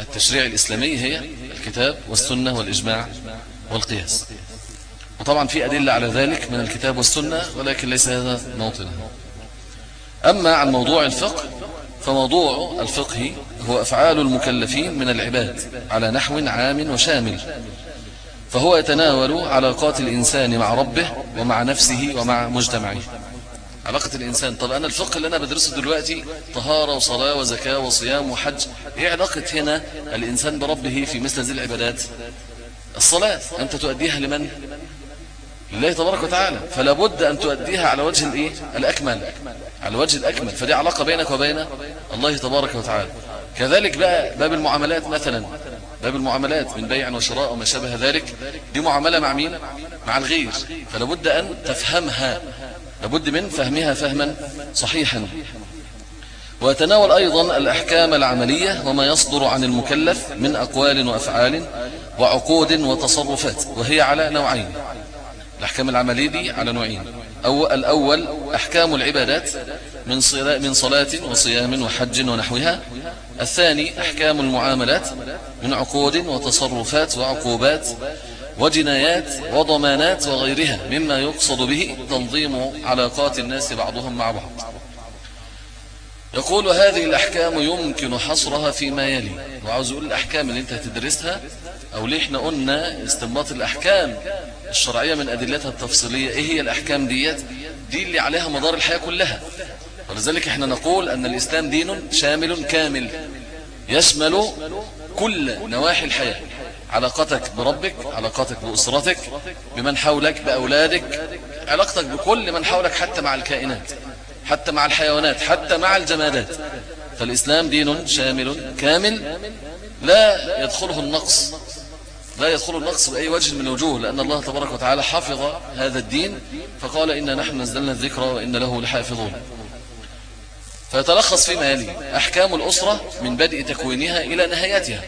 التشريع الإسلامي هي الكتاب والسنة والإجماع والقياس. وطبعا في أدلة على ذلك من الكتاب والسنة ولكن ليس هذا موطنه أما عن موضوع الفقه فموضوع الفقه هو أفعال المكلفين من العباد على نحو عام وشامل. فهو يتناول علاقات الإنسان مع ربه ومع نفسه ومع مجتمعه. علاقة الإنسان طب أنا الفقه اللي أنا بدرسه دلوقتي طهارة وصلاة وزكاة وصيام وحج إيه علاقة هنا الإنسان بربه في مثل هذه العبادات. الصلاة أنت تؤديها لمن؟ لله تبارك وتعالى. فلا بد أن تؤديها على وجه الإيه؟ الأكمل. على الوجه الأكمل. فدي علاقة بينك وبين الله تبارك وتعالى. كذلك بقى باب المعاملات مثلا. باب المعاملات من بيع وشراء وما شابه ذلك. دي معاملة مع مين؟ مع الغير. فلا بد أن تفهمها. لابد من فهمها فهما صحيحا. ويتناول أيضا الأحكام العملية وما يصدر عن المكلف من أقوال وأفعال وعقود وتصرفات وهي على نوعين. الأحكام العملية دي على نوعين. أو الأول أحكام العبادات من من صلاة وصيام وحج ونحوها. الثاني أحكام المعاملات من عقود وتصرفات وعقوبات وجنايات وضمانات وغيرها مما يقصد به تنظيم علاقات الناس بعضهم مع بعض. يقول هذه الأحكام يمكن حصرها فيما يلي. وعاوز يقول الأحكام اللي انت هتدرسها أو ليه إحنا قلنا استنباط الأحكام الشرعية من أدلتها التفصيلية. إيه هي الأحكام ديت؟ دي اللي عليها مدار الحياة كلها. ولذلك إحنا نقول أن الإسلام دين شامل كامل. يشمل كل نواحي الحياة. علاقتك بربك علاقتك بأسرتك بمن حولك بأولادك علاقتك بكل من حولك حتى مع الكائنات. حتى مع الحيوانات حتى مع الجمادات. فالإسلام دين شامل كامل لا يدخله النقص لا يدخل النقص بأي وجه من الوجوه لأن الله تبارك وتعالى حفظ هذا الدين فقال إنا نحن نزلنا الذكر وإن له لحافظون. فيتلخص فيما يلي أحكام الأسرة من بدء تكوينها إلى نهايتها.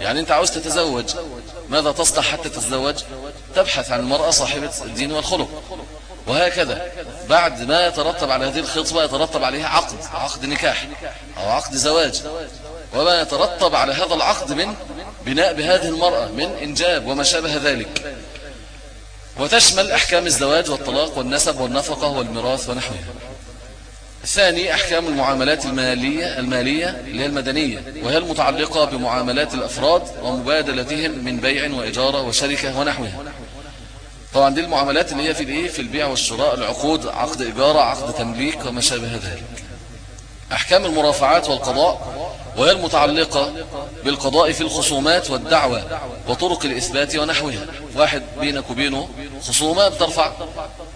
يعني أنت عاوز تتزوج ماذا تصلح حتى تتزوج؟ تبحث عن المرأة صاحبة الدين والخلق. وهكذا. بعد ما يترتب على هذه الخطبة يترتب عليها عقد عقد نكاح أو عقد زواج. وما يترتب على هذا العقد من بناء بهذه المرأة من إنجاب وما شابه ذلك. وتشمل أحكام الزواج والطلاق والنسب والنفقة والميراث ونحوها. الثاني أحكام المعاملات المالية المالية اللي هي المدنية وهي المتعلقة بمعاملات الأفراد ومبادلتهم من بيع وإجارة وشركة ونحوها. طبعا دي المعاملات اللي هي في الايه في البيع والشراء العقود عقد إجارة عقد تمليك وما شابه ذلك. أحكام المرافعات والقضاء وهي المتعلقة بالقضاء في الخصومات والدعوة وطرق الإثبات ونحوها. واحد بينك وبينه خصومة بترفع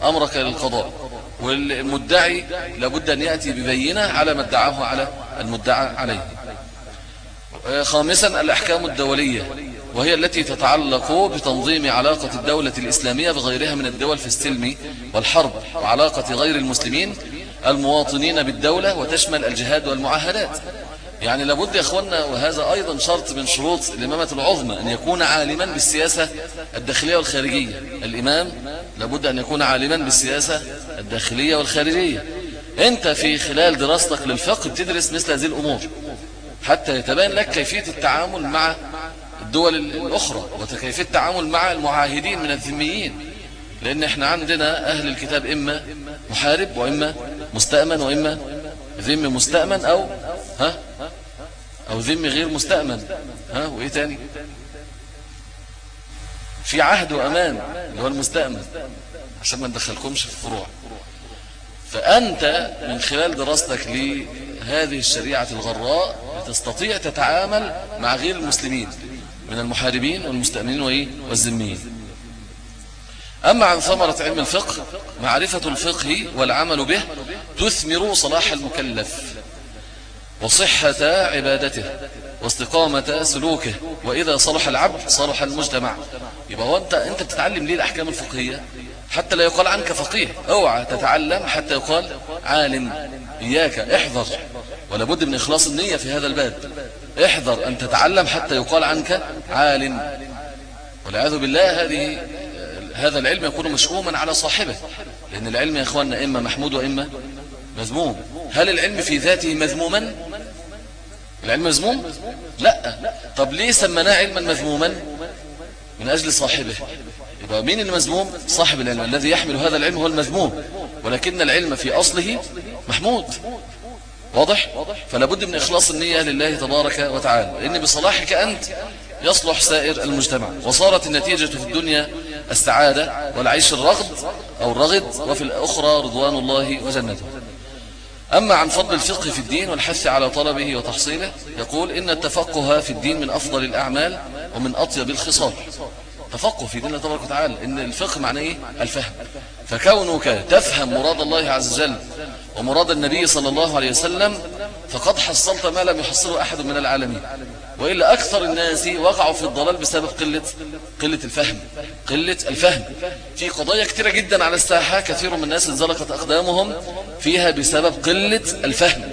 أمرك للقضاء. والمدعي لابد أن يأتي ببينة على ما ادعاه على المدعى عليه. خامسا الأحكام الدولية. وهي التي تتعلق بتنظيم علاقة الدولة الإسلامية بغيرها من الدول في السلم والحرب وعلاقة غير المسلمين المواطنين بالدولة وتشمل الجهاد والمعاهدات. يعني لابد يا اخوانا وهذا أيضا شرط من شروط الإمامة العظمى أن يكون عالما بالسياسة الداخلية والخارجية. الإمام لابد أن يكون عالما بالسياسة الداخلية والخارجية. أنت في خلال دراستك للفقه بتدرس مثل هذه الأمور حتى يتبين لك كيفية التعامل مع الدول الأخرى وكيفية التعامل مع المعاهدين من الذميين. لأن إحنا عندنا أهل الكتاب إما محارب وإما مستأمن وإما ذم مستأمن أو ها؟ أو ذم غير مستأمن. ها؟ وإيه تاني؟ في عهد وأمان اللي هو المستأمن عشان ما ندخلكمش في الفروع فأنت من خلال دراستك لهذه الشريعة الغراء تستطيع تتعامل مع غير المسلمين. من المحاربين والمستأمنين والذميين. أما عن ثمرة علم الفقه معرفة الفقه والعمل به تثمر صلاح المكلف وصحة عبادته واستقامة سلوكه وإذا صلح العبد صلح المجتمع. يبقى هو أنت, أنت بتتعلم ليه الأحكام الفقهية؟ حتى لا يقال عنك فقيه. أوعى تتعلم حتى يقال عالم. إياك احذر. ولا بد من إخلاص النية في هذا الباب. احذر أن تتعلم حتى يقال عنك عالم والعياذ بالله هذه هذا العلم يكون مشؤوما على صاحبه لأن العلم يا أخواننا إما محمود وإما مذموم. هل العلم في ذاته مذموما؟ العلم مذموم؟ لا. طب ليه سمناه علما مذموما؟ من أجل صاحبه. يبقى مين المذموم؟ صاحب العلم. الذي يحمل هذا العلم هو المذموم ولكن العلم في أصله محمود. واضح؟ فلا بد من إخلاص النية لله تبارك وتعالى. لأن بصلاحك أنت يصلح سائر المجتمع. وصارت النتيجة في الدنيا السعادة والعيش الرغد أو الرغد وفي الأخرى رضوان الله وجنته. أما عن فضل الفقه في الدين والحث على طلبه وتحصيله يقول إن التفقه في الدين من أفضل الأعمال ومن أطيب الخصال. تفقه في دين الله تبارك وتعالى إن الفقه معناه إيه؟ الفهم. فكونك تفهم مراد الله عز وجل ومراد النبي صلى الله عليه وسلم فقد حصلت ما لم يحصله أحد من العالمين. وإلا أكثر الناس وقعوا في الضلال بسبب قلة قلة الفهم قلة الفهم. في قضايا كثيرة جدا على الساحة كثير من الناس انزلقت أقدامهم فيها بسبب قلة الفهم.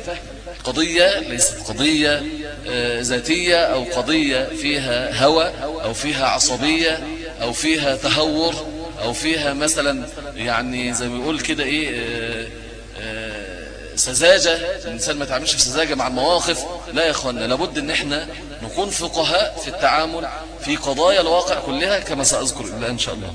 قضية ليست قضية آه، ذاتية أو قضية فيها هوى أو فيها عصبية أو فيها تهور أو فيها مثلا يعني زي ما بيقول كده إيه آه، آه، سذاجة. الإنسان ما تعملش في سذاجة مع المواقف. لا يا أخوانا لابد أن إحنا نكون فقهاء في التعامل في قضايا الواقع كلها كما سأذكر إلا إن شاء الله.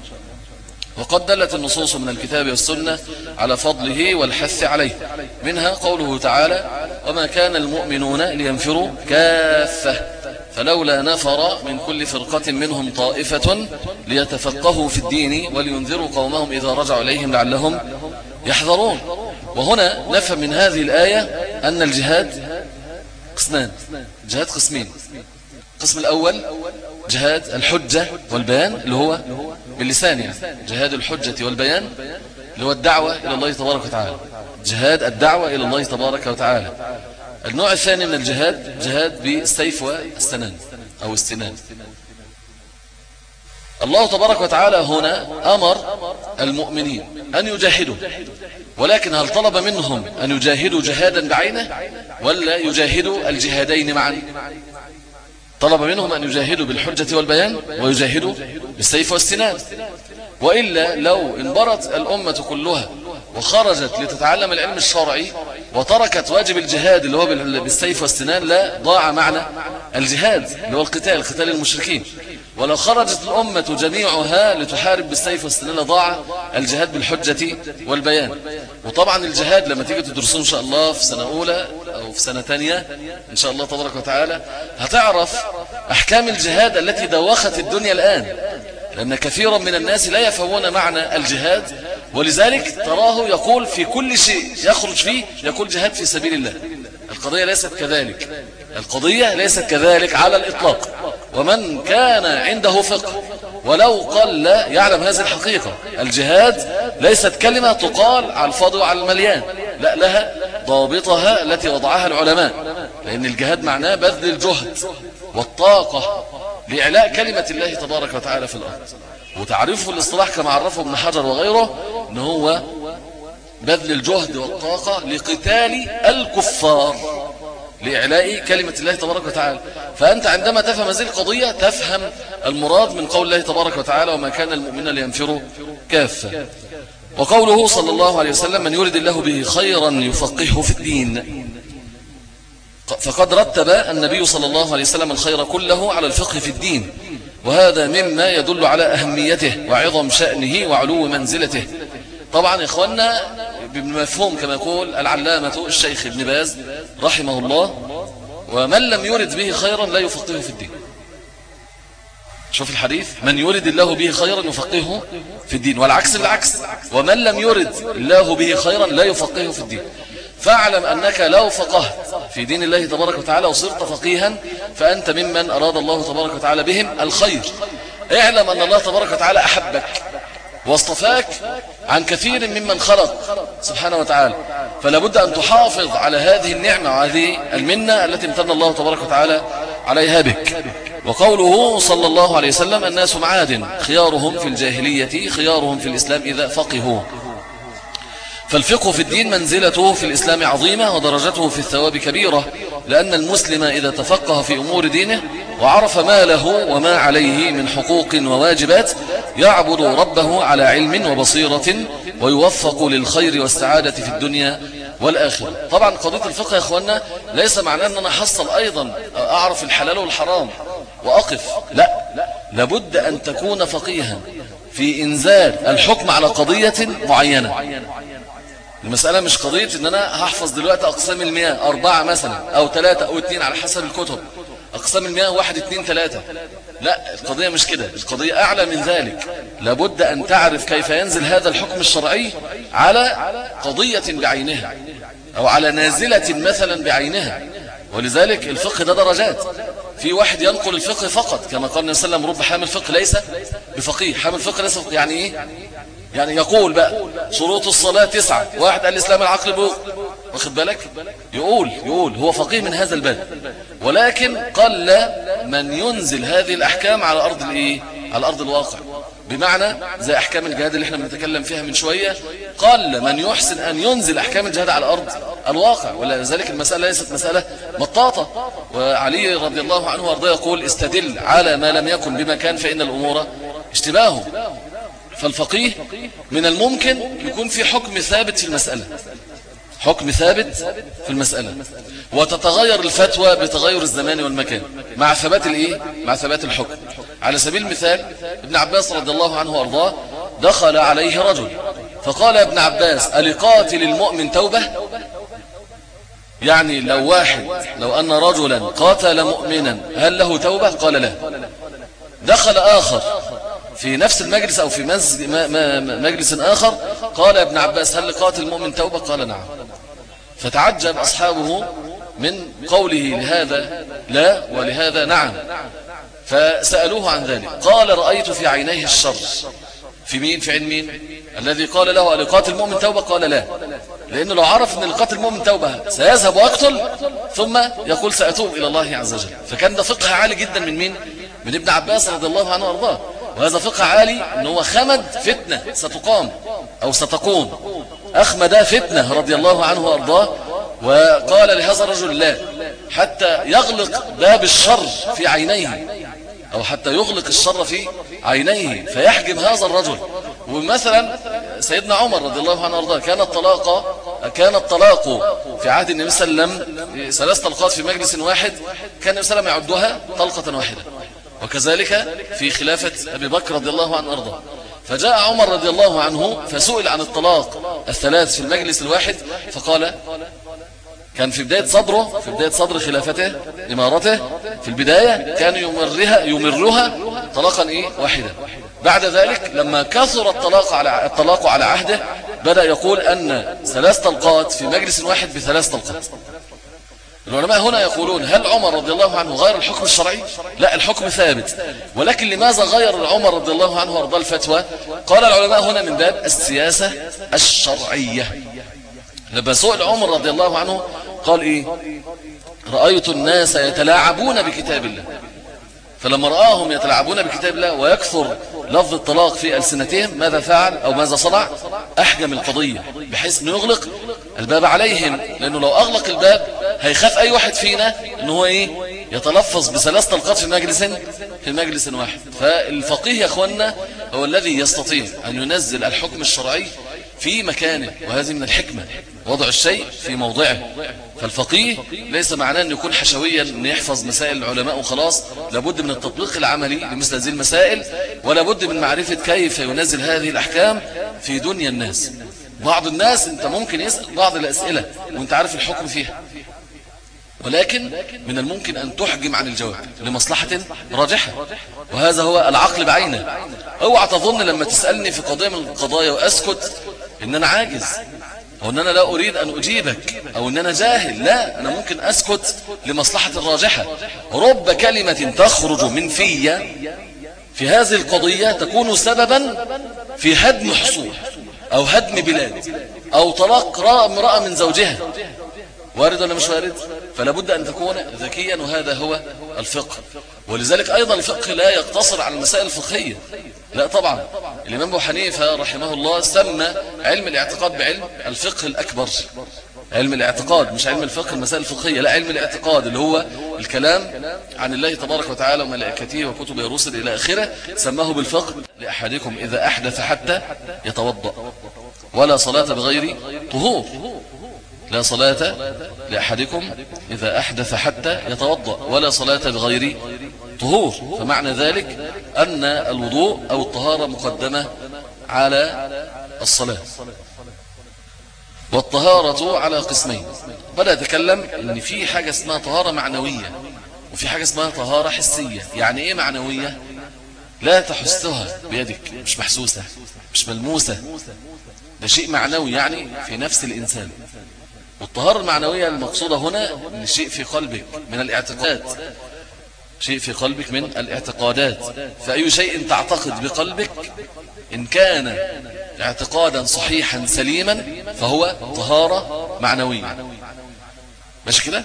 وقد دلت النصوص من الكتاب والسنة على فضله والحث عليه. منها قوله تعالى وما كان المؤمنون لينفروا كافة فلولا نفر من كل فرقة منهم طائفة ليتفقهوا في الدين ولينذروا قومهم إذا رجعوا إليهم لعلهم يحذرون. وهنا نفهم من هذه الآية أن الجهاد قسمان جهاد قسمين. القسم الأول جهاد الحجة والبيان اللي هو باللسان يعني جهاد الحجة والبيان اللي هو الدعوة إلى الله تبارك وتعالى. جهاد الدعوة إلى الله تبارك وتعالى. النوع الثاني من الجهاد جهاد بالسيف والسنان أو السنان. الله تبارك وتعالى هنا أمر المؤمنين أن يجاهدوا ولكن هل طلب منهم أن يجاهدوا جهادا بعينه ولا يجاهدوا الجهادين معا؟ طلب منهم أن يجاهدوا بالحجة والبيان ويجاهدوا بالسيف والسنان. وإلا لو انبرت الأمة كلها وخرجت لتتعلم العلم الشرعي وتركت واجب الجهاد اللي هو بالسيف والسنان لا ضاع معنى الجهاد اللي هو القتال قتال المشركين. ولو خرجت الأمة جميعها لتحارب بالسيف والسنان ضاع الجهاد بالحجة والبيان. وطبعا الجهاد لما تيجي تدرسون إن شاء الله في سنة أولى أو في سنة تانية إن شاء الله تبارك وتعالى هتعرف أحكام الجهاد التي دوخت الدنيا الآن. لأن كثيرا من الناس لا يفهمون معنى الجهاد ولذلك تراه يقول في كل شيء يخرج فيه يقول جهاد في سبيل الله. القضية ليست كذلك. القضية ليست كذلك على الإطلاق. ومن كان عنده فقه ولو قل يعلم هذه الحقيقة. الجهاد ليست كلمة تقال على الفاضي وعلى المليان. لا لها ضابطها التي وضعها العلماء. لأن الجهاد معناه بذل الجهد والطاقة لإعلاء كلمة الله تبارك وتعالى في الأرض. وتعريفه الاصطلاح كما عرفه ابن حجر وغيره إن هو بذل الجهد والطاقة لقتال الكفار لإعلاء كلمة الله تبارك وتعالى. فأنت عندما تفهم هذه القضية تفهم المراد من قول الله تبارك وتعالى وما كان المؤمن لينفروا كافة وقوله صلى الله عليه وسلم من يرد الله به خيرا يفقهه في الدين فقد رتب النبي صلى الله عليه وسلم الخير كله على الفقه في الدين. وهذا مما يدل على أهميته وعظم شأنه وعلو منزلته. طبعا إخوانا بمفهوم كما يقول العلامة الشيخ ابن باز رحمه الله ومن لم يرد به خيرا لا يفقهه في الدين. شوف الحديث. من يرد الله به خيرا يفقهه في الدين والعكس بالعكس. ومن لم يرد الله به خيرا لا يفقهه في الدين. فاعلم أنك لو فقهت في دين الله تبارك وتعالى وصرت فقيها فأنت ممن أراد الله تبارك وتعالى بهم الخير. اعلم أن الله تبارك وتعالى أحبك واصطفاك عن كثير ممن خلق سبحانه وتعالى. فلا بد أن تحافظ على هذه النعمة وهذه المنة التي امتن الله تبارك وتعالى عليها بك. وقوله صلى الله عليه وسلم الناس معادن خيارهم في الجاهلية خيارهم في الإسلام إذا فقهوا. فالفقه في الدين منزلته في الإسلام عظيمة ودرجته في الثواب كبيرة لأن المسلم إذا تفقه في أمور دينه وعرف ما له وما عليه من حقوق وواجبات يعبد ربه على علم وبصيرة ويوفق للخير والسعادة في الدنيا والآخرة. طبعا قضية الفقه يا أخوانا ليس معناه أن أنا حصل أيضا أعرف الحلال والحرام وأقف لا. لابد أن تكون فقيها في إنزال الحكم على قضية معينة. المسألة مش قضية إن أنا هحفظ دلوقتي أقسام المياه أربعة مثلا أو ثلاثة أو اثنين على حسب الكتب. أقسام المياه واحد اثنين ثلاثة لا القضية مش كده. القضية أعلى من ذلك. لابد أن تعرف كيف ينزل هذا الحكم الشرعي على قضية بعينها أو على نازلة مثلا بعينها. ولذلك الفقه ده درجات. في واحد ينقل الفقه فقط. كما قال النبي صلى الله عليه وسلم رب حامل فقه ليس بفقيه. حامل فقه ليس يعني إيه؟ يعني يقول بقى شروط الصلاة تسعة. واحد قال الإسلام العقل بوق. واخد بالك؟ يقول يقول هو فقيه من هذا الباب ولكن قل من ينزل هذه الأحكام على أرض الإيه؟ على أرض الواقع. بمعنى زي أحكام الجهاد اللي إحنا بنتكلم فيها من شوية. قل من يحسن أن ينزل أحكام الجهاد على أرض الواقع. ولذلك المسألة ليست مسألة مطاطة. وعلي رضي الله عنه وأرضاه يقول استدل على ما لم يكن بمكان فإن الأمور اشتباهه فالفقيه من الممكن يكون في حكم ثابت في المسألة. حكم ثابت في المسألة. وتتغير الفتوى بتغير الزمان والمكان. مع ثبات الإيه؟ مع ثبات الحكم. على سبيل المثال ابن عباس رضي الله عنه وأرضاه دخل عليه رجل فقال ابن عباس ألقاتل المؤمن توبة؟ يعني لو واحد لو أن رجلا قاتل مؤمنا هل له توبة؟ قال لا. دخل آخر في نفس المجلس أو في مجلس آخر قال ابن عباس هل لقاتل المؤمن توبة؟ قال نعم. فتعجب أصحابه من قوله لهذا لا ولهذا نعم. فسألوه عن ذلك. قال رأيت في عينيه الشر. في مين؟ في عين مين؟ الذي قال له لقاتل المؤمن توبة؟ قال لا. لأنه لو عرف أن لقاتل المؤمن توبة سيذهب ويقتل ثم يقول سأتوب إلى الله عز وجل. فكان ده فقه عالي جدا من مين؟ من ابن عباس رضي الله عنه وأرضاه. وهذا فقه عالي ان هو خمد فتنة ستقام أو ستقوم. أخمد فتنة رضي الله عنه وأرضاه وقال لهذا الرجل لا حتى يغلق باب الشر في عينيه أو حتى يغلق الشر في عينيه فيحجم هذا الرجل. ومثلا سيدنا عمر رضي الله عنه وأرضاه كان الطلاق كان الطلاق في عهد النبي صلى الله عليه وسلم ثلاث طلقات في مجلس واحد كان النبي صلى الله عليه وسلم يعدها طلقة واحدة. وكذلك في خلافة أبي بكر رضي الله عنه أرضه فجاء عمر رضي الله عنه فسئل عن الطلاق الثلاث في المجلس الواحد فقال كان في بداية صدره في بداية صدر خلافته إمارته في البداية كان يمرها يمرها طلاقا إيه؟ واحدا. بعد ذلك لما كثر الطلاق على الطلاق على عهده بدأ يقول أن ثلاث طلقات في مجلس واحد بثلاث طلقات. العلماء هنا يقولون هل عمر رضي الله عنه غير الحكم الشرعي؟ لا الحكم ثابت. ولكن لماذا غير عمر رضي الله عنه وارضى الفتوى؟ قال العلماء هنا من باب السياسة الشرعية. لما سئل عمر رضي الله عنه قال إيه؟ رأيت الناس يتلاعبون بكتاب الله. فلما رآهم يتلاعبون بكتاب الله ويكثر لفظ الطلاق في ألسنتهم ماذا فعل أو ماذا صنع؟ أحجم القضية بحيث أنه يغلق الباب عليهم لأنه لو أغلق الباب هيخاف أي واحد فينا أنه هو إيه؟ يتلفظ بثلاث طلقات في مجلس في مجلس واحد. فالفقيه يا أخوانا هو الذي يستطيع أن ينزل الحكم الشرعي في مكانه وهذه من الحكمة وضع الشيء في موضعه. فالفقيه ليس معناه أن يكون حشويا أن يحفظ مسائل العلماء وخلاص. لابد من التطبيق العملي لمثل هذه المسائل ولا بد من معرفة كيف ينزل هذه الأحكام في دنيا الناس. بعض الناس أنت ممكن يسأل بعض الأسئلة وأنت عارف الحكم فيها. ولكن من الممكن أن تحجم عن الجواب لمصلحة راجحة. وهذا هو العقل بعينه. أوعى تظن لما تسألني في قضية من القضايا وأسكت إن أنا عاجز أو أن أنا لا أريد أن أجيبك أو أن أنا جاهل لا أنا ممكن أسكت لمصلحة راجحة رب كلمة تخرج من في في هذه القضية تكون سببا في هدم حصول أو هدم بلاد أو طلاق امرأة من زوجها. وارد ولا مش وارد؟ فلا بد أن تكون ذكيا وهذا هو الفقه. ولذلك أيضا الفقه لا يقتصر على المسائل الفقهية. لا طبعا. الإمام أبو حنيفة رحمه الله سمى علم الاعتقاد بعلم الفقه الأكبر. علم الاعتقاد مش علم الفقه المسائل الفقهية لا علم الاعتقاد اللي هو الكلام عن الله تبارك وتعالى وملائكته وكتبه الرسل إلى آخره سماه بالفقه لأحدكم إذا أحدث حتى يتوضأ. ولا صلاة بغير طهور. لا صلاة لأحدكم إذا أحدث حتى يتوضأ. ولا صلاة بغير طهور فمعنى ذلك أن الوضوء أو الطهارة مقدمة على الصلاة. والطهارة على قسمين. بدأ يتكلم إن في حاجة اسمها طهارة معنوية وفي حاجة اسمها طهارة حسية. يعني إيه معنوية؟ لا تحسها بيدك. مش محسوسة مش ملموسة. ده شيء معنوي يعني في نفس الإنسان. والطهارة المعنوية المقصودة هنا لشيء في قلبك من الاعتقاد. شيء في قلبك من الاعتقادات. فأي شيء تعتقد بقلبك إن كان اعتقادا صحيحا سليما فهو طهارة معنوية. ماشي كده؟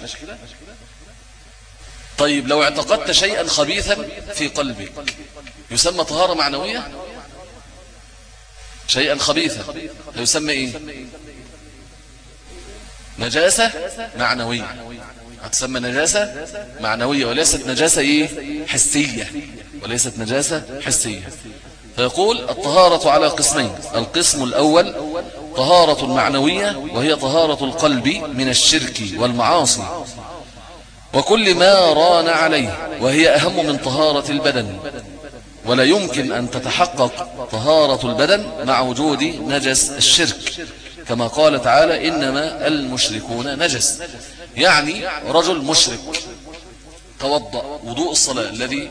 طيب لو اعتقدت شيئا خبيثا في قلبك يسمى طهارة معنوية؟ شيئا خبيثا يسمى إيه؟ نجاسة معنوية. هتسمى نجاسة معنوية وليست نجاسة إيه؟ حسية. وليست نجاسة حسية. فيقول الطهارة على قسمين. القسم الأول طهارة معنوية وهي طهارة القلب من الشرك والمعاصي. وكل ما ران عليه وهي أهم من طهارة البدن. ولا يمكن أن تتحقق طهارة البدن مع وجود نجس الشرك. كما قال تعالى إنما المشركون نجس. يعني رجل مشرك. توضأ وضوء الصلاة الذي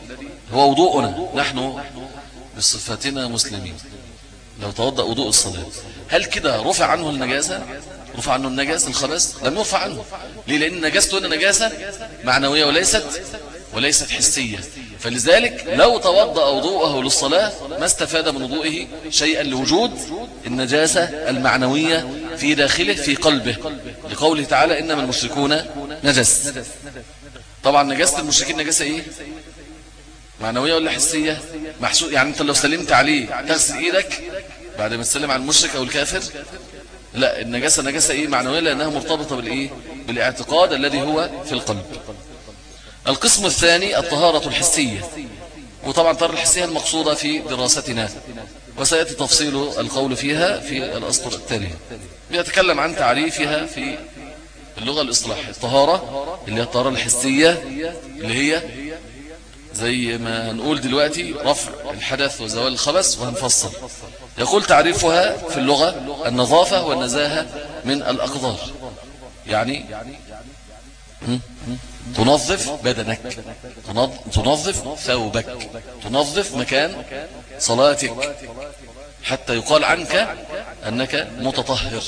هو وضوءنا نحن بصفتنا مسلمين. لو توضأ وضوء الصلاة هل كده رفع عنه النجاسة؟ رفع عنه النجاسة الخبث لم يرفع عنه. ليه؟ لأن نجاسته هنا نجاسة معنوية وليست وليست حسية. فلذلك لو توضأ وضوءه للصلاة ما استفاد من وضوئه شيئا لوجود النجاسة المعنوية في داخله في قلبه. لقوله تعالى إنما المشركون نجس. طبعا نجاسة المشركين نجاسة إيه؟ معنوية ولا حسية؟ محسوس يعني أنت لو سلمت عليه تغسل إيدك بعد ما تسلم على المشرك أو الكافر؟ لا النجاسة نجاسة إيه؟ معنوية لأنها مرتبطة بالإيه؟ بالإعتقاد الذي هو في القلب. القسم الثاني الطهارة الحسية. وطبعا الطهارة الحسية المقصودة في دراستنا. وسيأتي تفصيل القول فيها في الأسطر التالية بيتكلم عن تعريفها في اللغة الاصطلاحية الطهارة اللي هي الطهارة الحسية اللي هي زي ما هنقول دلوقتي رفع الحدث وزوال الخبث وهنفصل. يقول تعريفها في اللغة النظافة والنزاهة من الأقدار. يعني تنظف بدنك. تنظف ثوبك. تنظف مكان صلاتك. حتى يقال عنك أنك متطهر.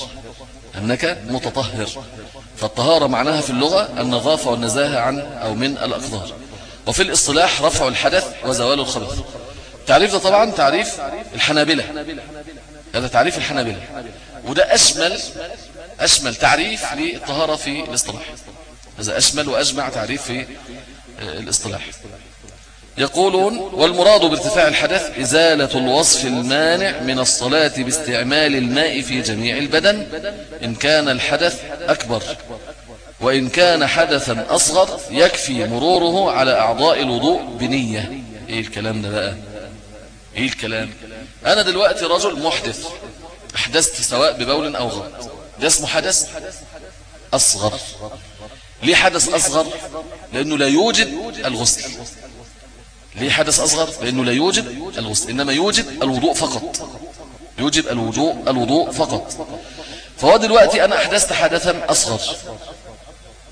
أنك متطهر. فالطهارة معناها في اللغة النظافة والنزاهة عن أو من الأقدار. وفي الاصطلاح رفع الحدث وزوال الخبث. تعريف ده طبعا تعريف الحنابلة. هذا تعريف الحنابلة. وده أشمل أشمل تعريف للطهارة في الاصطلاح. هذا أشمل وأجمع تعريف في آه، الاصطلاح. يقولون والمراد بارتفاع الحدث إزالة الوصف المانع من الصلاة باستعمال الماء في جميع البدن إن كان الحدث أكبر وإن كان حدثا أصغر يكفي مروره على أعضاء الوضوء بنية. إيه الكلام ده بقى؟ إيه الكلام؟ أنا دلوقتي رجل محدث أحدثت سواء ببول أو غائط ده اسمه حدث أصغر. ليه حدث أصغر؟ لأنه لا يوجد الغسل. ليه حدث أصغر؟ لأنه لا يوجد الغسل. إنما يوجد الوضوء فقط. يوجب الوضوء الوضوء فقط. فهو دلوقتي أنا أحدثت حدثا أصغر.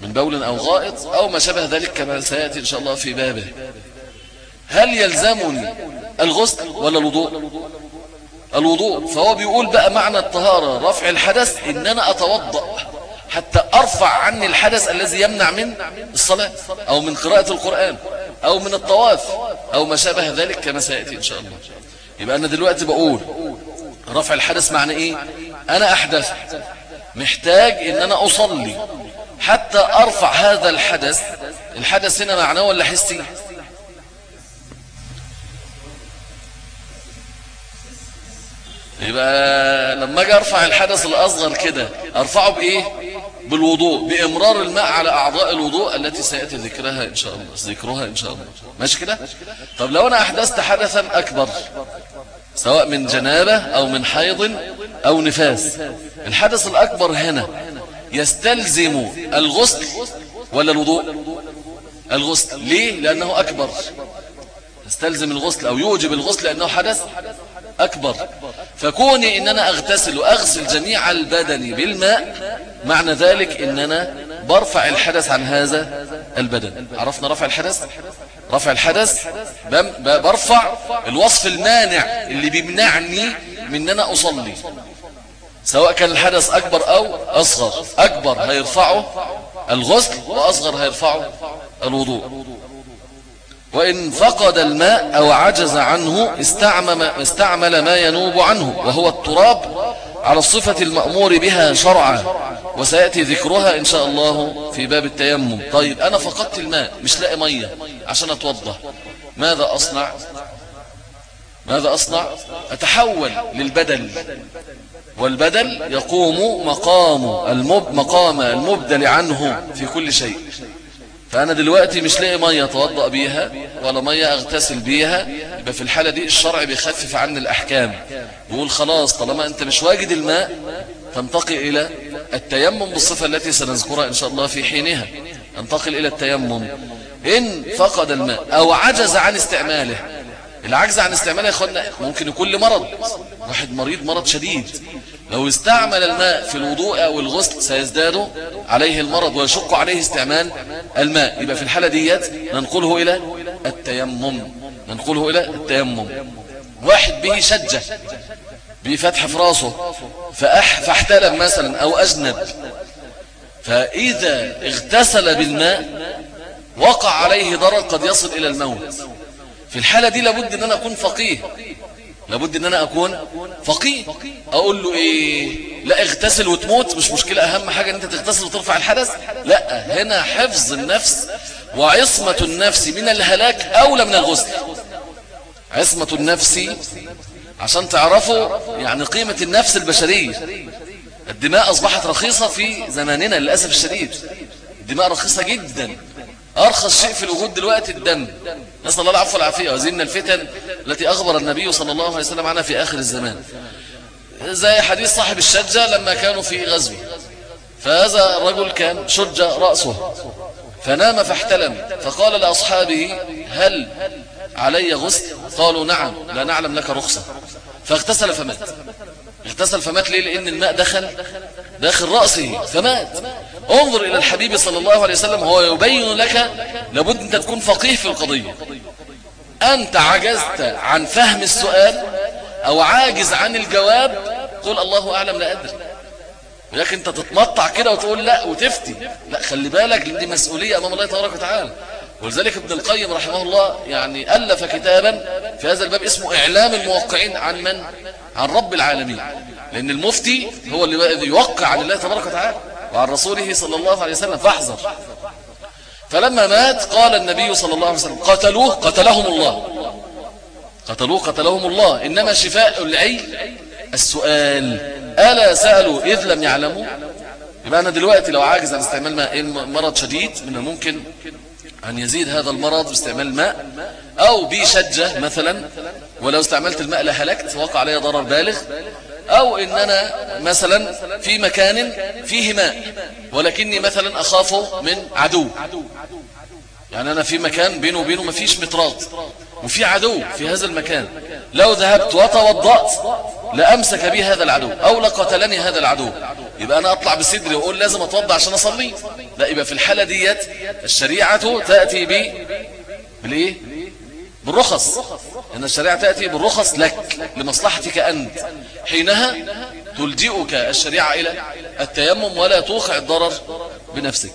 من بول أو غائط أو ما شبه ذلك كما سيأتي إن شاء الله في بابه. هل يلزمني الغسل ولا الوضوء؟ الوضوء. فهو بيقول بقى معنى الطهارة رفع الحدث إن أنا أتوضأ. حتى أرفع عني الحدث الذي يمنع من الصلاة أو من قراءة القرآن أو من الطواف أو ما شابه ذلك كما سيأتي إن شاء الله. يبقى أنا دلوقتي بقول رفع الحدث معنى إيه؟ أنا أحدث. محتاج إن أنا أصلي. حتى أرفع هذا الحدث. الحدث هنا معناه ولا حسي؟ يبقى لما أجي أرفع الحدث الأصغر كده أرفعه بإيه؟ بالوضوء بإمرار الماء على أعضاء الوضوء التي سيأتي ذكرها إن شاء الله. ذكرها إن شاء الله. ماشي كده؟ طب لو أنا أحدثت حدثا أكبر سواء من جنابة أو من حيض أو نفاس الحدث الأكبر هنا يستلزم الغسل ولا الوضوء؟ الغسل. ليه؟ لأنه أكبر. يستلزم الغسل أو يوجب الغسل لأنه حدث أكبر. فكوني إن أنا أغتسل وأغسل جميع البدن بالماء معنى ذلك إن أنا برفع الحدث عن هذا البدن. عرفنا رفع الحدث؟ رفع الحدث برفع الوصف المانع اللي بيمنعني من أن أنا أصلي. سواء كان الحدث أكبر أو أصغر. أكبر هيرفعه الغسل وأصغر هيرفعه الوضوء. وإن فقد الماء أو عجز عنه استعمل, ما ينوب عنه وهو التراب على الصفة المأمور بها شرعا. وسيأتي ذكرها إن شاء الله في باب التيمم. طيب أنا فقدت الماء مش لاقي مية عشان أتوضى. ماذا أصنع؟ ماذا أصنع؟ أتحول للبدل. والبدل يقوم مقام المب مقام المبدل عنه في كل شيء. فأنا دلوقتي مش لاقي مية أتوضأ بيها ولا مية أغتسل بيها يبقى في الحالة دي الشرع بيخفف عن الأحكام. يقول خلاص طالما أنت مش واجد الماء تنتقل إلى التيمم بالصفة التي سنذكرها إن شاء الله في حينها. انتقل إلى التيمم. إن فقد الماء أو عجز عن استعماله. العجز عن استعماله يا اخوانا ممكن يكون لمرض. واحد مريض مرض شديد. لو استعمل الماء في الوضوء أو الغسل سيزداد عليه المرض ويشق عليه استعمال الماء. يبقى في الحالة ديت ننقله إلى التيمم. ننقله إلى التيمم. واحد به شجة بفتح في راسه فأح فاحتلم مثلا أو أجنب. فإذا اغتسل بالماء وقع عليه ضرر قد يصل إلى الموت. في الحالة دي لابد أن أنا أكون فقيه. لابد إن أنا أكون فقيه. أقول له إيه؟ لا اغتسل وتموت مش مشكلة. أهم حاجة إن أنت تغتسل وترفع الحدث. لا هنا حفظ النفس وعصمة النفس من الهلاك أولى من الغسل. عصمة النفس عشان تعرفوا يعني قيمة النفس البشرية. الدماء أصبحت رخيصة في زماننا للأسف الشديد. الدماء رخيصة جدا. أرخص شيء في الوجود دلوقتي الدم. نسأل الله العفو والعافية. وزين الفتن التي أخبر النبي صلى الله عليه وسلم عنها في آخر الزمان. زي حديث صاحب الشجة لما كانوا في غزو. فهذا الرجل كان شج رأسه. فنام فاحتلم. فقال لأصحابه هل علي غسل؟ قالوا نعم لا نعلم لك رخصة. فاغتسل فمات. اغتسل فمات ليه؟ لأن الماء دخل داخل رأسه فمات. انظر إلى الحبيب صلى الله عليه وسلم هو يبين لك لابد أن تكون فقيه في القضية. أنت عجزت عن فهم السؤال أو عاجز عن الجواب قل الله أعلم لا أدري. ولكن أنت تتمطع كده وتقول لا وتفتي. لا خلي بالك دي مسؤولية أمام الله تبارك وتعالى. ولذلك ابن القيم رحمه الله يعني ألف كتابا في هذا الباب اسمه إعلام الموقعين عن من؟ عن رب العالمين. لأن المفتي هو اللي يوقع عن الله تبارك وتعالى. وعن رسوله صلى الله عليه وسلم فاحذر. فلما مات قال النبي صلى الله عليه وسلم قتلوه قتلهم الله. قتلوه قتلهم الله. إنما شفاء العي السؤال. ألا سألوا إذ لم يعلموا؟ يبقى أنا دلوقتي لو عاجز عن استعمال ماء مرض شديد من الممكن أن يزيد هذا المرض باستعمال الماء أو بشجة مثلا ولو استعملت الماء لهلكت وقع علي ضرر بالغ أو إن أنا مثلا في مكان فيه ماء ولكني مثلا أخافه من عدو. يعني أنا في مكان بينه وبينه ما فيش مترات وفي عدو في هذا المكان. لو ذهبت وتوضأت لأمسك بي هذا العدو أو لقتلني هذا العدو. يبقى أنا أطلع بصدري وأقول لازم أتوضأ عشان أصلي. لا يبقى في الحالة ديت الشريعة تأتي بي بالإيه؟ بالرخص. أن الشريعة تأتي بالرخص لك لمصلحتك أنت. حينها تلجئك الشريعة إلى التيمم ولا توقع الضرر بنفسك.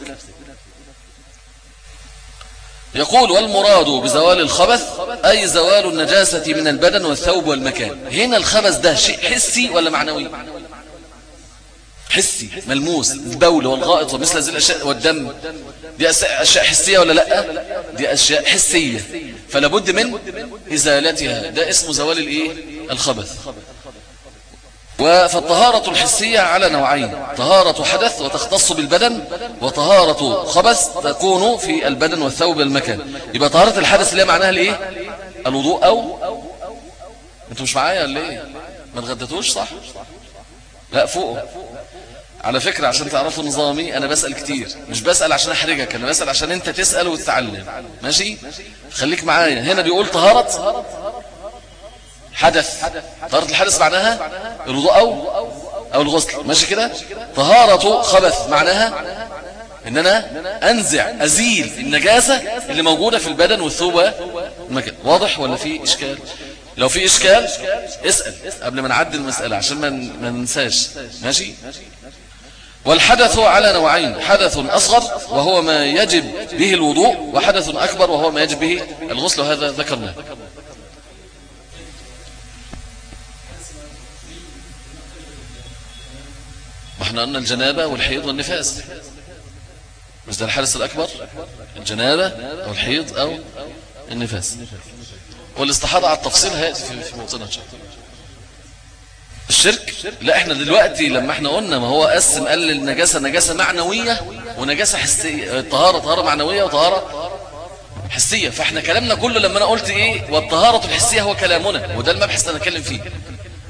يقول والمراد بزوال الخبث أي زوال النجاسة من البدن والثوب والمكان. هنا الخبث ده شيء حسي ولا معنوي؟ حسي ملموس البول والغائط ومثل هذه الأشياء والدم. دي أشياء حسية ولا لأ؟ دي أشياء حسية. فلا بد من إزالتها. ده اسمه زوال الإيه؟ الخبث. فالطهارة الحسية على نوعين طهارة حدث وتختص بالبدن وطهارة خبث تكون في البدن والثوب والمكان يبقى طهارة الحدث اللي معناها الإيه؟ الوضوء أو أنتوا مش معايا ولا إيه؟ ما تغدتوش صح؟ لا فوق على فكرة عشان تعرفوا نظامي أنا بسأل كتير. مش بسأل عشان أحرجك أنا بسأل عشان أنت تسأل وتتعلم. ماشي؟ خليك معايا. هنا بيقول طهارة حدث. طهارة الحدث معناها الوضوء أو أو الغسل. ماشي كده؟ طهارة خبث معناها ان أنا أنزع أزيل النجاسة اللي موجودة في البدن والثوبة واضح ولا في إشكال؟ لو في إشكال اسأل قبل ما نعدل المسألة عشان ما ننساش. ماشي؟ والحدث على نوعين حدث أصغر وهو ما يجب به الوضوء وحدث أكبر وهو ما يجب به الغسل وهذا ذكرناه. إحنا قلنا الجنابة والحيض والنفاس. مش ده الحدث الأكبر؟ الجنابة أو الحيض أو النفاس. والاستحاضة على التفصيل هيأتي في موطنها إن شاء الله. الشرك؟ لا إحنا دلوقتي لما إحنا قلنا ما هو قسم قال النجاسة نجاسة معنوية ونجاسة حسية طهارة طهارة معنوية وطهارة حسية. فإحنا كلامنا كله لما أنا قلت إيه؟ والطهارة الحسية هو كلامنا وده المبحث اللي نتكلم فيه.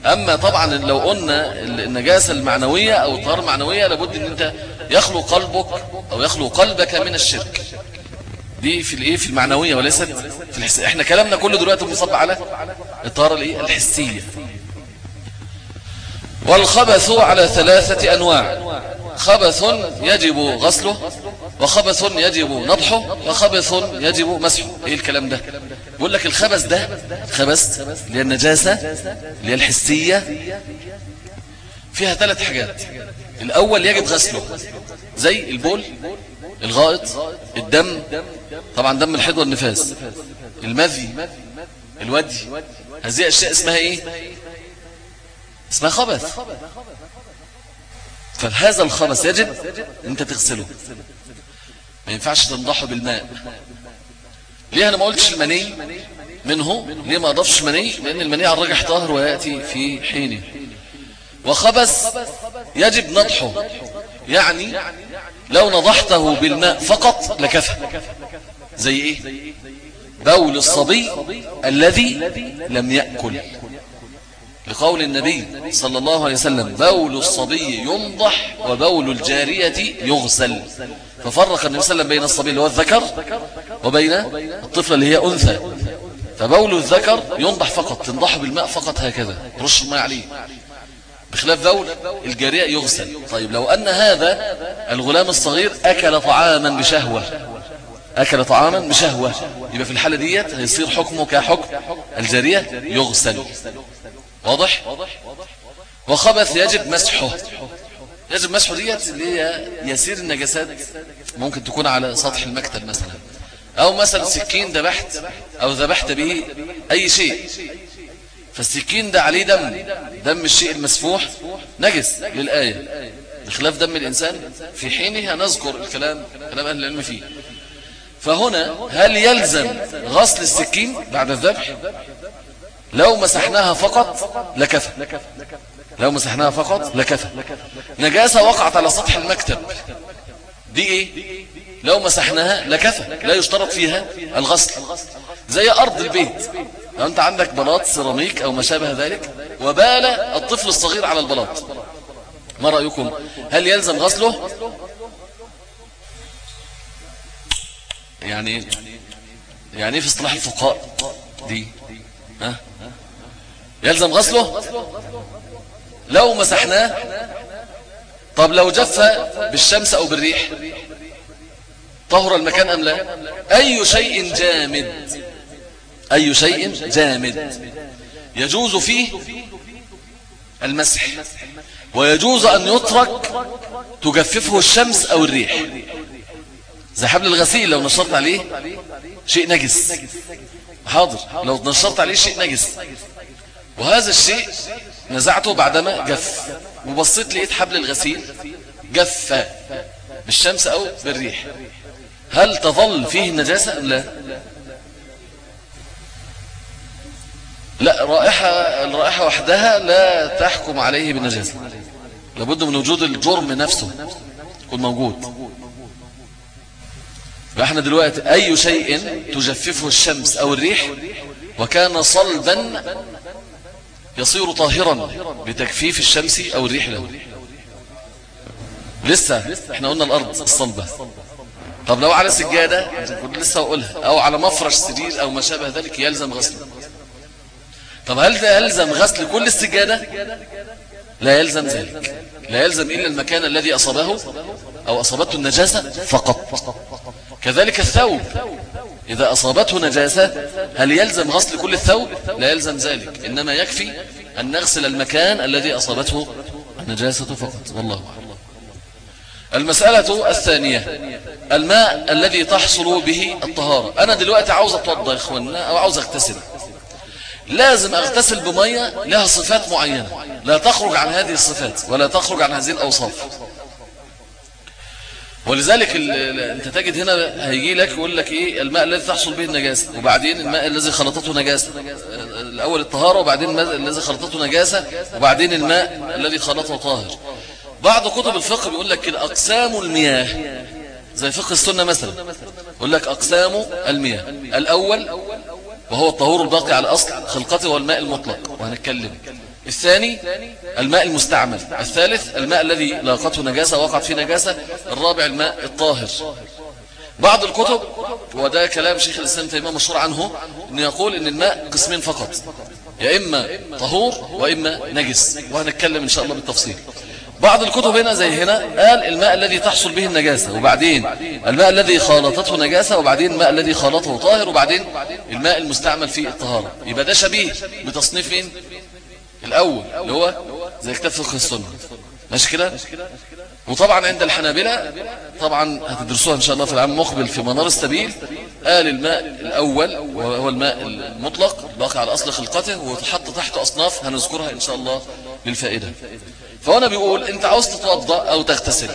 أما طبعا لو قلنا النجاسة المعنوية أو الطهارة المعنوية لابد إن أنت يخلو قلبك أو يخلو قلبك من الشرك. دي في الايه في المعنوية وليست في الحسية إحنا كلامنا كله دلوقتي مصب على الطهارة الإيه؟ الحسية. والخبث على ثلاثة أنواع. خبث يجب غسله وخبث يجب نضحه وخبث يجب مسحه. إيه الكلام ده؟ بقول لك الخبث ده خبث اللي هي النجاسة اللي هي الحسية فيها ثلاث حاجات. الأول يجب غسله زي البول الغائط الدم طبعا دم الحيض والنفاس المذي الودي. هذه أشياء اسمها إيه؟ اسمها خبث. فهذا الخبث يجب أنت تغسله. ما ينفعش تنضحه بالماء. ليه أنا ما قلتش المني منه؟ ليه ما اضافش مني لأن المني على الرجح طاهر ويأتي في حينه. وخبث يجب نضحه. يعني لو نضحته بالماء فقط لكفى. زي إيه؟ بول الصبي الذي لم يأكل. لقول النبي صلى الله عليه وسلم بول الصبي ينضح وبول الجارية يغسل. ففرق النبي صلى الله عليه وسلم بين الصبي اللي هو الذكر وبين الطفلة اللي هي أنثى. فبول الذكر ينضح فقط تنضح بالماء فقط هكذا رش الماء عليه. بخلاف بول الجارية يغسل. طيب لو أن هذا الغلام الصغير أكل طعاما بشهوة أكل طعاما بشهوة يبقى في الحالة ديت هيصير حكمه كحكم الجارية يغسل. واضح؟ وخبث يجب مسحه. يجب مسحه ديت اللي هي يسير النجاسات. ممكن تكون على سطح المكتب مثلا. أو مثلا سكين ذبحت أو ذبحت به أي شيء. فالسكين ده عليه دم. دم الشيء المسفوح نجس للآية. بخلاف دم الإنسان في حينها نذكر الكلام كلام أهل العلم فيه. فهنا هل يلزم غسل السكين بعد الذبح؟ لو مسحناها فقط لكفى. لو مسحناها فقط لكفى. نجاسة وقعت على سطح المكتب. دي إيه؟ لو مسحناها لكفى. لا يشترط فيها الغسل. زي أرض البيت. لو أنت عندك بلاط سيراميك أو ما شابه ذلك وبال الطفل الصغير على البلاط. ما رأيكم؟ هل يلزم غسله؟ يعني يعني في اصطلاح الفقهاء دي ها؟ يلزم غسله؟ لو مسحناه؟ طب لو جف بالشمس أو بالريح طهر المكان أم لا؟ أي شيء جامد أي شيء جامد يجوز فيه المسح ويجوز أن يترك تجففه الشمس أو الريح. زي حبل الغسيل لو نشرت عليه شيء نجس. حاضر لو نشرت عليه شيء نجس. وهذا الشيء نزعته بعدما جف. وبصيت لقيت حبل الغسيل جف بالشمس أو بالريح. هل تظل فيه النجاسة أم لا؟ لا رائحة الرائحة وحدها لا تحكم عليه بالنجاسة. لابد من وجود الجرم نفسه يكون موجود. فإحنا دلوقتي أي شيء تجففه الشمس أو الريح وكان صلبا يصير طاهرا بتكفيف الشمس أو الريح له. لسه إحنا قلنا الأرض الصلبة. طب لو على سجادة لسه اقولها أو على مفرش سرير أو ما شابه ذلك يلزم غسله طب هل ده يلزم غسل كل السجادة؟ لا يلزم ذلك. لا يلزم إلا المكان الذي أصابه أو أصابته النجاسة فقط. كذلك الثوب. إذا أصابته نجاسة هل يلزم غسل كل الثوب؟ لا يلزم ذلك. إنما يكفي أن نغسل المكان الذي أصابته النجاسة فقط. والله أعلم. المسألة الثانية الماء الذي تحصل به الطهارة. أنا دلوقتي عاوز أتوضى يا إخواننا أو عاوز أغتسل. لازم أغتسل بمية لها صفات معينة. لا تخرج عن هذه الصفات ولا تخرج عن هذه الأوصاف. ولذلك انت تجد هنا هيجي لك يقول لك إيه الماء الذي تحصل به النجاسة وبعدين الماء الذي خلطته نجاسة. الأول الطهارة وبعدين الماء الذي خلطته نجاسة وبعدين الماء الذي خلطه طاهر. بعض كتب الفقه بيقول لك كده اقسام المياه زي فقه السنة مثلا يقول لك أقسام المياه. الأول وهو الطهور الباقي على اصل خلقته والماء المطلق وهنتكلم. الثاني الماء المستعمل. الثالث الماء الذي لاقته نجاسة وقعت فيه نجاسة. الرابع الماء الطاهر. بعض الكتب وده كلام شيخ الإسلام تيمية مشهور عنه أنه يقول أن الماء قسمين فقط. يا إما طهور وإما نجس. وهنتكلم إن شاء الله بالتفصيل. بعض الكتب هنا زي هنا قال الماء الذي تحصل به النجاسة. وبعدين الماء الذي خالطته نجاسة وبعدين الماء الذي خالطه طاهر وبعدين الماء المستعمل في الطهارة. يبقى ده شبيه بتصنيف الأول اللي هو زي كتاب فقه السنة. ماشي كده؟ وطبعا عند الحنابلة طبعا هتدرسوها إن شاء الله في العام المقبل في منار السبيل قال الماء الأول وهو الماء المطلق باقي على أصل خلقته وتحط تحت أصناف هنذكرها إن شاء الله للفائدة. فهنا بيقول أنت عاوز تتوضأ أو تغتسل.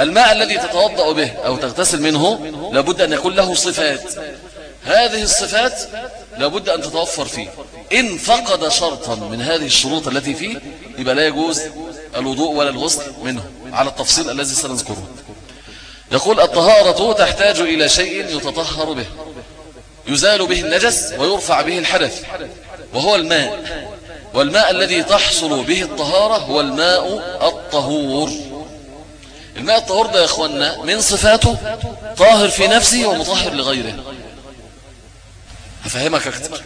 الماء الذي تتوضأ به أو تغتسل منه لابد أن يكون له صفات. هذه الصفات لابد أن تتوفر فيه. إن فقد شرطا من هذه الشروط التي فيه يبقى لا يجوز الوضوء ولا الغسل منه على التفصيل الذي سنذكره. يقول الطهارة تحتاج إلى شيء يتطهر به يزال به النجس ويرفع به الحدث وهو الماء. والماء الذي تحصل به الطهارة هو الماء الطهور. الماء الطهور ده يا أخوانا من صفاته طاهر في نفسه ومطهر لغيره. هفهمك أكتر.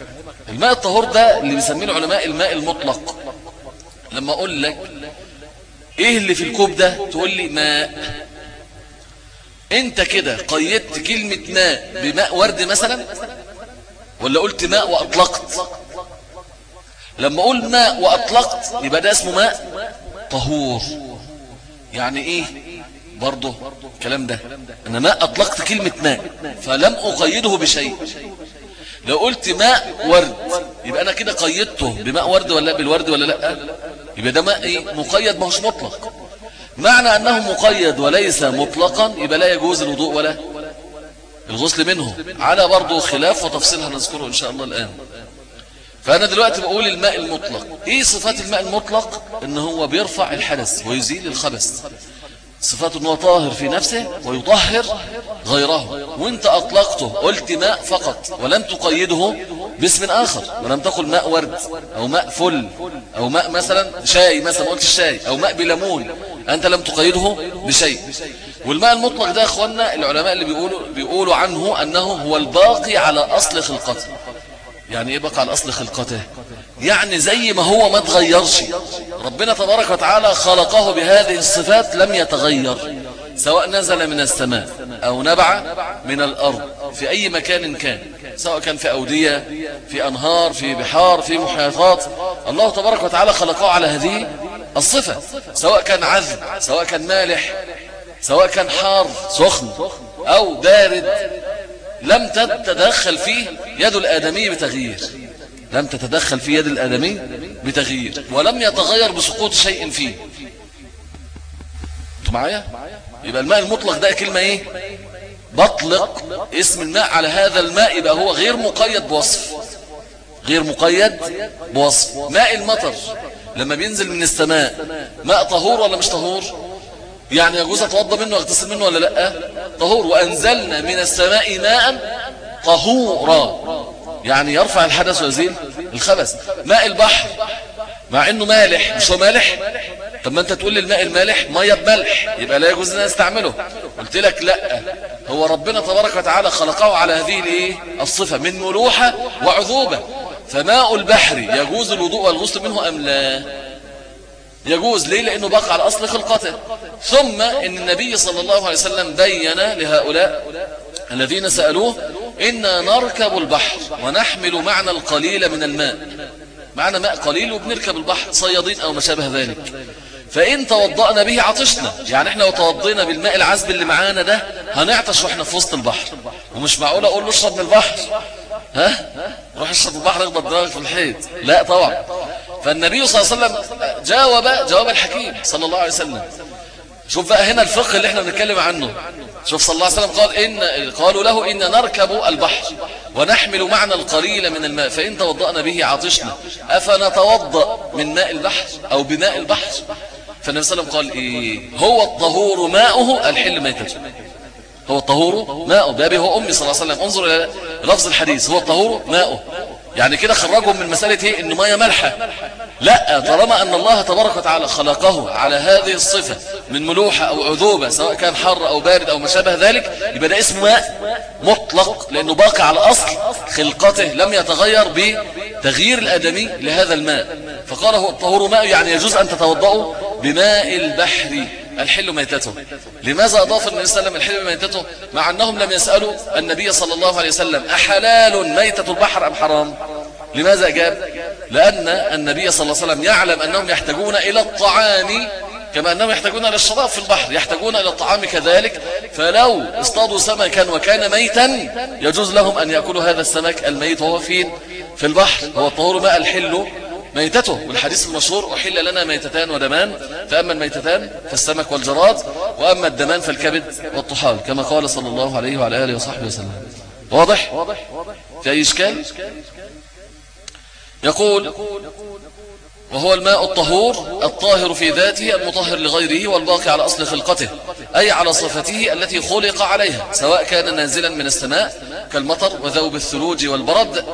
الماء الطهور ده اللي بيسميه العلماء الماء المطلق. لما أقول لك إيه اللي في الكوب ده؟ تقول لي ماء. أنت كده قيدت كلمة ماء بماء ورد مثلا؟ ولا قلت ماء وأطلقت؟ لما أقول ماء وأطلقت يبقى ده اسمه ماء طهور. يعني إيه برضه الكلام ده؟ أنا ماء أطلقت كلمة ماء فلم أقيده بشيء. لو قلت ماء ورد يبقى أنا كده قيدته بماء ورد ولا بالورد ولا لأ؟ يبقى ده ماء إيه؟ مقيد ما هوش مطلق. معنى أنه مقيد وليس مطلقا يبقى لا يجوز الوضوء ولا الغسل منه. على برضه خلاف وتفصيل هنذكره إن شاء الله الآن. فأنا دلوقتي بقول الماء المطلق. إيه صفات الماء المطلق؟ إن هو بيرفع الحدث ويزيل الخبث. صفات أنه طاهر في نفسه ويطهر غيره. وانت أطلقته قلت ماء فقط ولم تقيده باسم آخر ولم تقل ماء ورد أو ماء فل أو ماء مثلا شاي مثلا قلت الشاي أو ماء بليمون أنت لم تقيده بشيء. والماء المطلق ده أخوانا العلماء اللي بيقولوا, بيقولوا عنه أنه هو الباقي على أصل خلقته. يعني إيه بقى على أصل خلقته؟ يعني زي ما هو ما تغيرش. ربنا تبارك وتعالى خلقه بهذه الصفات لم يتغير سواء نزل من السماء أو نبع من الأرض في أي مكان كان سواء كان في أودية في أنهار في بحار في محيطات. الله تبارك وتعالى خلقه على هذه الصفة سواء كان عذب سواء كان مالح سواء كان حار سخن أو بارد. لم تتدخل فيه يد الآدمي بتغيير. لم تتدخل في يد الآدمي بتغيير ولم يتغير بسقوط شيء فيه. أنتوا معايا؟ يبقى الماء المطلق ده كلمة إيه؟ بطلق. اسم الماء على هذا الماء يبقى هو غير مقيد بوصف. غير مقيد بوصف. ماء المطر لما بينزل من السماء ماء طهور ولا مش طهور؟ يعني يجوز اتوضى منه وأغتسل منه ولا لأ؟ طهور. وأنزلنا من السماء ماء طهورا. يعني يرفع الحدث ويزيل الخبث. ماء البحر. مع إنه مالح مش هو مالح؟ طب ما أنت تقول لي الماء المالح مية بملح. يبقى لا يجوز إن أستعمله. قلت لك لأ. هو ربنا تبارك وتعالى خلقه على هذه الإيه؟ الصفة من ملوحة وعذوبة. فماء البحر يجوز الوضوء والغسل منه أم لا؟ يجوز ليه؟ لأنه بقى على أصل خلقته. ثم إن النبي صلى الله عليه وسلم بين لهؤلاء الذين سألوه إنا نركب البحر ونحمل معنا القليل من الماء. معنا ماء قليل وبنركب البحر صيادين أو ما شابه ذلك. فإن توضأنا به عطشنا. يعني إحنا لو توضينا بالماء العذب اللي معانا ده هنعطش وإحنا في وسط البحر. ومش معقول أقول له اشرب من البحر؟ ها؟ روح اشرب البحر اخبط دماغك في الحيط. لا طبعا. فالنبي صلى الله عليه وسلم جاوب جواب الحكيم صلى الله عليه وسلم. شوف بقى هنا الفقه اللي إحنا بنتكلم عنه. شوف صلى الله عليه وسلم قال إن قالوا له إن نركب البحر ونحمل معنا القليل من الماء. فإن توضأنا به عطشنا. أفنتوضأ من ماء البحر أو بماء البحر؟ فالنبي صلى الله عليه وسلم قال إيه؟ هو الطهور ماؤه الحل ميتته هو الطهور ماؤه. بأبي هو أمي صلى الله عليه وسلم. انظر إلى لفظ الحديث. هو الطهور ماؤه. يعني كده خرجهم من مسألة إيه؟ إن مية ملحة. لا طالما أن الله تبارك وتعالى خلقه على هذه الصفة من ملوحة أو عذوبة سواء كان حر أو بارد أو ما شابه ذلك يبقى ده اسمه ماء مطلق لأنه باقي على اصل خلقته لم يتغير بتغيير الآدمي لهذا الماء. فقال هو الطهور ماء يعني يجوز أن تتوضأوا بماء البحر. الحل ميتته لماذا أضاف النبي صلى الله عليه وسلم الحل ميتته مع أنهم لم يسألوا النبي صلى الله عليه وسلم أحلال ميتة البحر أم حرام؟ لماذا أجاب لأن النبي صلى الله عليه وسلم يعلم أنهم يحتاجون إلى الطعام كما أنهم يحتاجون إلى الشراب في البحر يحتاجون إلى الطعام كذلك. فلو اصطادوا سمكا وكان ميتا يجوز لهم أن يأكلوا هذا السمك الميت وهو فين في البحر. هو الطهور ماء الحل. ميتته والحديث المشهور أحل لنا ميتتان ودمان فأما الميتتان فالسمك والجراد وأما الدمان فالكبد والطحال كما قال صلى الله عليه وعلى آله وصحبه وسلم واضح؟ في أي إشكال؟ يقول وهو الماء الطهور الطاهر في ذاته المطهر لغيره والباقي على أصل خلقته أي على صفته التي خلق عليها سواء كان نازلا من السماء كالمطر وذوب الثلوج والبرد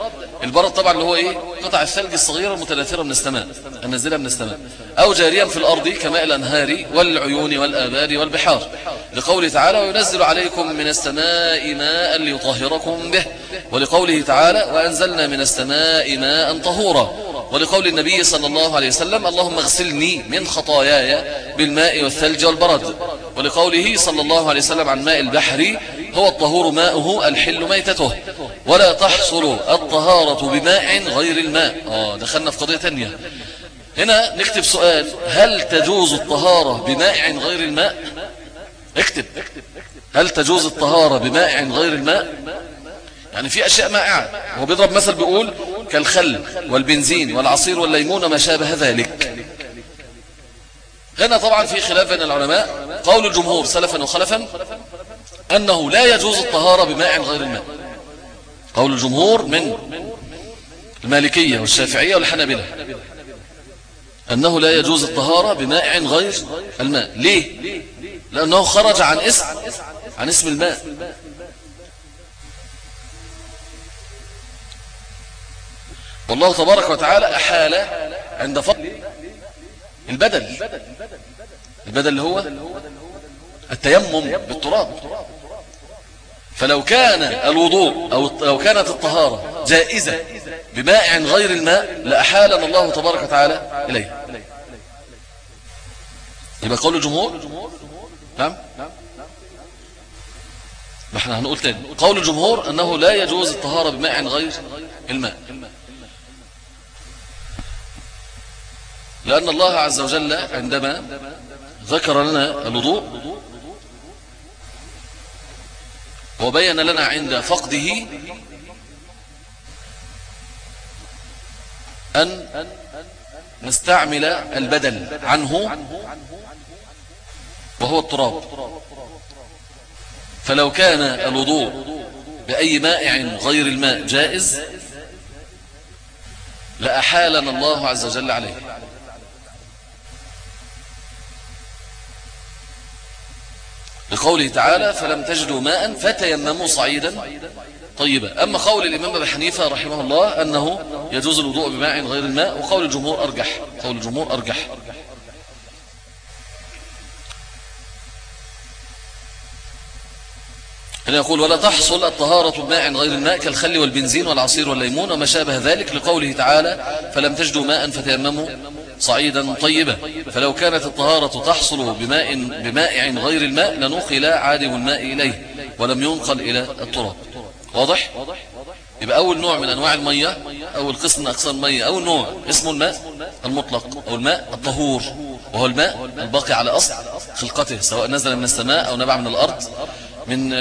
البرد طبعا اللي هو إيه؟ قطع الثلج الصغيرة المتلاثرة من السماء النازلة من السماء. أو جاريا في الأرض كماء الأنهار والعيون والآبار والبحار. لقوله تعالى وينزل عليكم من السماء ماء ليطهركم به ولقوله تعالى وأنزلنا من السماء ماء طهورا ولقول النبي صلى الله عليه وسلم اللهم اغسلني من خطاياي بالماء والثلج والبرد ولقوله صلى الله عليه وسلم عن ماء البحر هو الطهور ماؤه الحل ميتته. ولا تحصل الطهارة بماء غير الماء. آه دخلنا في قضية تانية. هنا نكتب سؤال. هل تجوز الطهارة بماء غير الماء؟ اكتب. هل تجوز الطهارة بماء غير الماء؟ يعني في أشياء مائعة. هو بيضرب مثل بيقول كالخل والبنزين والعصير والليمون وما شابه ذلك. هنا طبعا في خلاف بين العلماء. قول الجمهور سلفا وخلفا. أنه لا يجوز الطهارة بماء غير الماء. قول الجمهور من المالكية والشافعية والحنابلة أنه لا يجوز الطهارة بماء غير الماء. ليه؟ لأنه خرج عن اسم عن اسم الماء. والله تبارك وتعالى أحال عند فضل البدل. البدل اللي هو التيمم بالتراب. فلو كان الوضوء أو لو كانت الطهارة جائزة بماء غير الماء لأحالنا الله تبارك وتعالى إليه. يبقى قول الجمهور؟ نعم؟ إحنا هنقول تاني. قول الجمهور أنه لا يجوز الطهارة بماء غير الماء. لأن الله عز وجل عندما ذكر لنا الوضوء وبين لنا عند فقده أن نستعمل البدل عنه وهو التراب. فلو كان الوضوء بأي مائع غير الماء جائز لأحالنا الله عز وجل عليه. لقوله تعالى فلم تجدوا ماء فتيمموا صعيدا. طيبا أما قول الإمام أبي حنيفة رحمه الله أنه يجوز الوضوء بماء غير الماء وقول الجمهور أرجح. قول الجمهور أرجح. هنا يقول ولا تحصل الطهارة بماء غير الماء كالخل والبنزين والعصير والليمون وما شابه ذلك لقوله تعالى فلم تجدوا ماء فتيمموا صعيدا طيبا. فلو كانت الطهارة تحصل بماء بمائع غير الماء لنقل عادم الماء إليه ولم ينقل إلى التراب. واضح؟ يبقى أول نوع من أنواع المية أول قسم من أقسام المية أول نوع اسمه الماء المطلق أو الماء الطهور وهو الماء الباقي على أصل خلقته سواء نزل من السماء أو نبع من الأرض من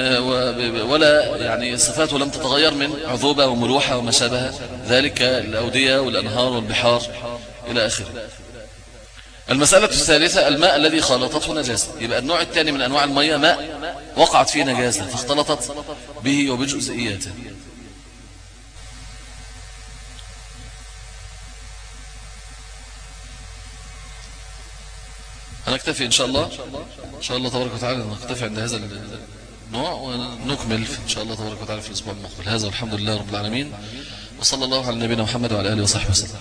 ولا يعني صفاته لم تتغير من عذوبة وملوحة وما شابه ذلك الأودية والأنهار والبحار. إلى آخره. المسألة الثالثة الماء الذي خالطته نجاسة. يبقى النوع الثاني من أنواع المية ماء وقعت فيه نجاسة فاختلطت به وبجزئياته. هنكتفي إن شاء الله إن شاء الله تبارك وتعالى نكتفي عند هذا النوع ونكمل إن شاء الله تبارك وتعالى في الأسبوع المقبل. هذا والحمد لله رب العالمين. وصلى الله على نبينا محمد وعلى آله وصحبه وسلم.